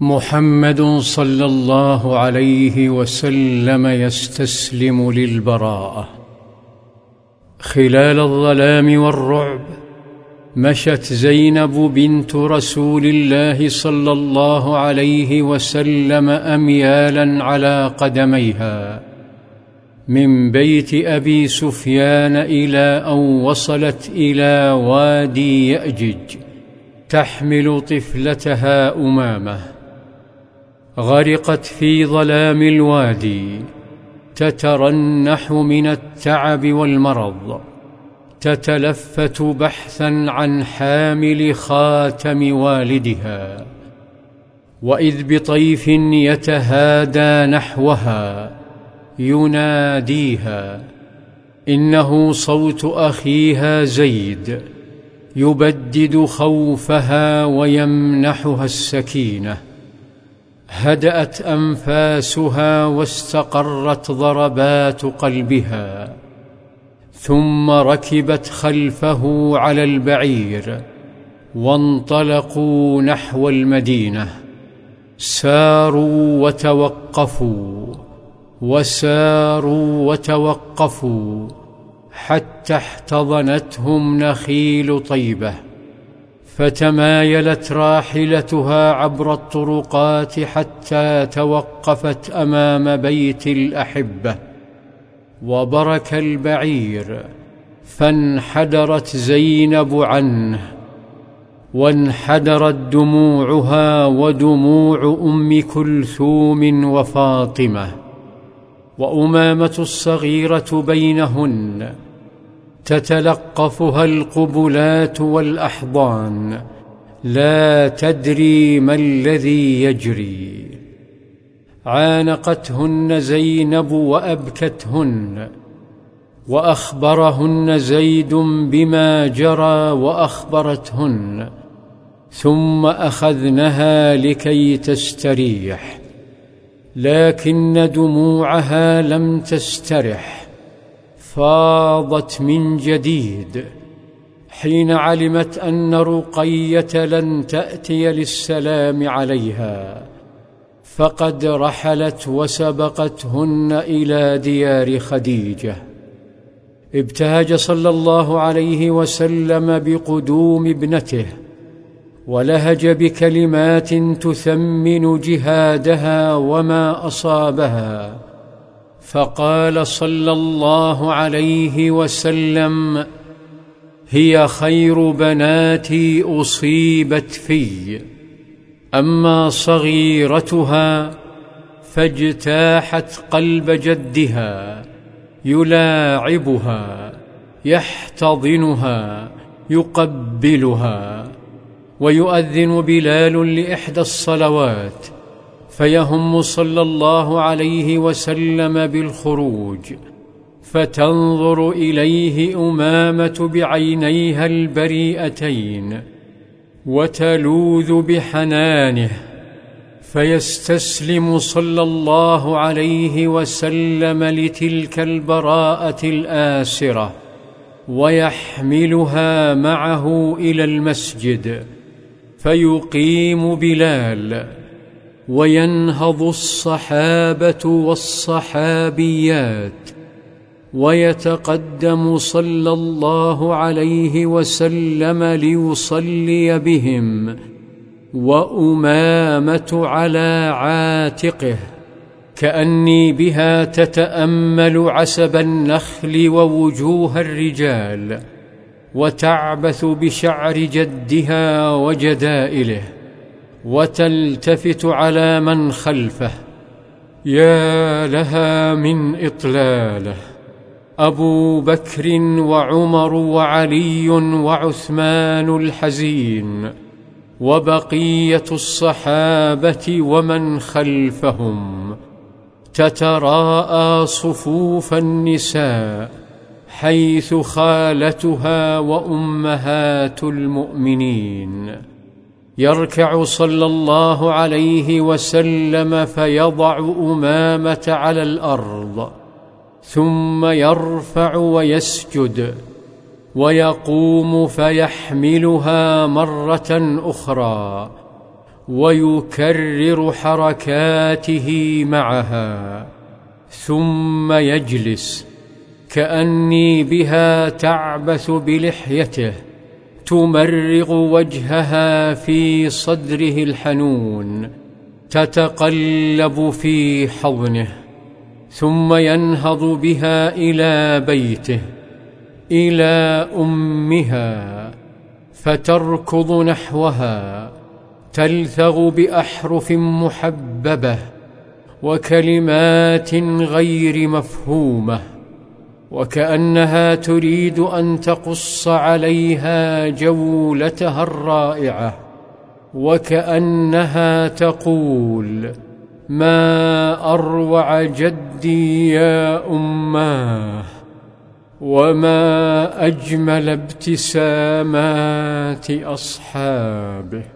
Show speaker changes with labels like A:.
A: محمد صلى الله عليه وسلم يستسلم للبراءة. خلال الظلام والرعب مشت زينب بنت رسول الله صلى الله عليه وسلم اميالا على قدميها. من بيت أبي سفيان إلى أن وصلت إلى وادي يأجج تحمل طفلتها أمامه. غرقت في ظلام الوادي تترنح من التعب والمرض تتلفت بحثا عن حامل خاتم والدها وإذ بطيف يتهادى نحوها يناديها إنه صوت أخيها زيد يبدد خوفها ويمنحها السكينة. هدأت أنفاسها واستقرت ضربات قلبها ثم ركبت خلفه على البعير وانطلقوا نحو المدينة ساروا وتوقفوا وساروا وتوقفوا حتى احتضنتهم نخيل طيبة. فتمايلت راحلتها عبر الطرقات حتى توقفت أمام بيت الأحبة وبرك البعير فانحدرت زينب عنه وانحدرت دموعها ودموع أم كلثوم وفاطمة وأمامة الصغيرة بينهن تتلقفها القبلات والأحضان لا تدري ما الذي يجري. عانقتهن زينب وأبكتهن وأخبرهن زيد بما جرى وأخبرتهن ثم أخذنها لكي تستريح لكن دموعها لم تسترح. فاضت من جديد حين علمت أن رقية لن تأتي للسلام عليها فقد رحلت وسبقتهن إلى ديار خديجة. ابتهج صلى الله عليه وسلم بقدوم ابنته ولهج بكلمات تثمن جهادها وما أصابها. فقال صلى الله عليه وسلم هي خير بناتي أصيبت في. أما صغيرتها فاجتاحت قلب جدها يلاعبها يحتضنها يقبلها ويؤذن بلال لإحدى الصلوات. فيهم صلى الله عليه وسلم بالخروج فتنظر إليه أمامة بعينيها البريئتين وتلوذ بحنانه فيستسلم صلى الله عليه وسلم لتلك البراءة الآسرة ويحملها معه إلى المسجد فيقيم بلال. وينهض الصحابة والصحابيات ويتقدم صلى الله عليه وسلم ليصلي بهم وأمامة على عاتقه كأني بها تتأمل عسب النخل ووجوه الرجال وتعبث بشعر جدها وجدائله وتلتفت على من خلفه. يا لها من إطلاله. أبو بكر وعمر وعلي وعثمان الحزين. وبقية الصحابة ومن خلفهم. تتراءى صفوف النساء. حيث خالتها وأمهات المؤمنين. يركع صلى الله عليه وسلم فيضع أمامة على الأرض ثم يرفع ويسجد ويقوم فيحملها مرة أخرى ويكرر حركاته معها ثم يجلس كأني بها تعبث بلحيته. تمرغ وجهها في صدره الحنون تتقلب في حضنه ثم ينهض بها إلى بيته إلى أمها فتركض نحوها تلثغ بأحرف محببة وكلمات غير مفهومة. وكأنها تريد أن تقص عليها جولتها الرائعة وكأنها تقول ما أروع جدي يا أماه وما أجمل ابتسامات أصحابه.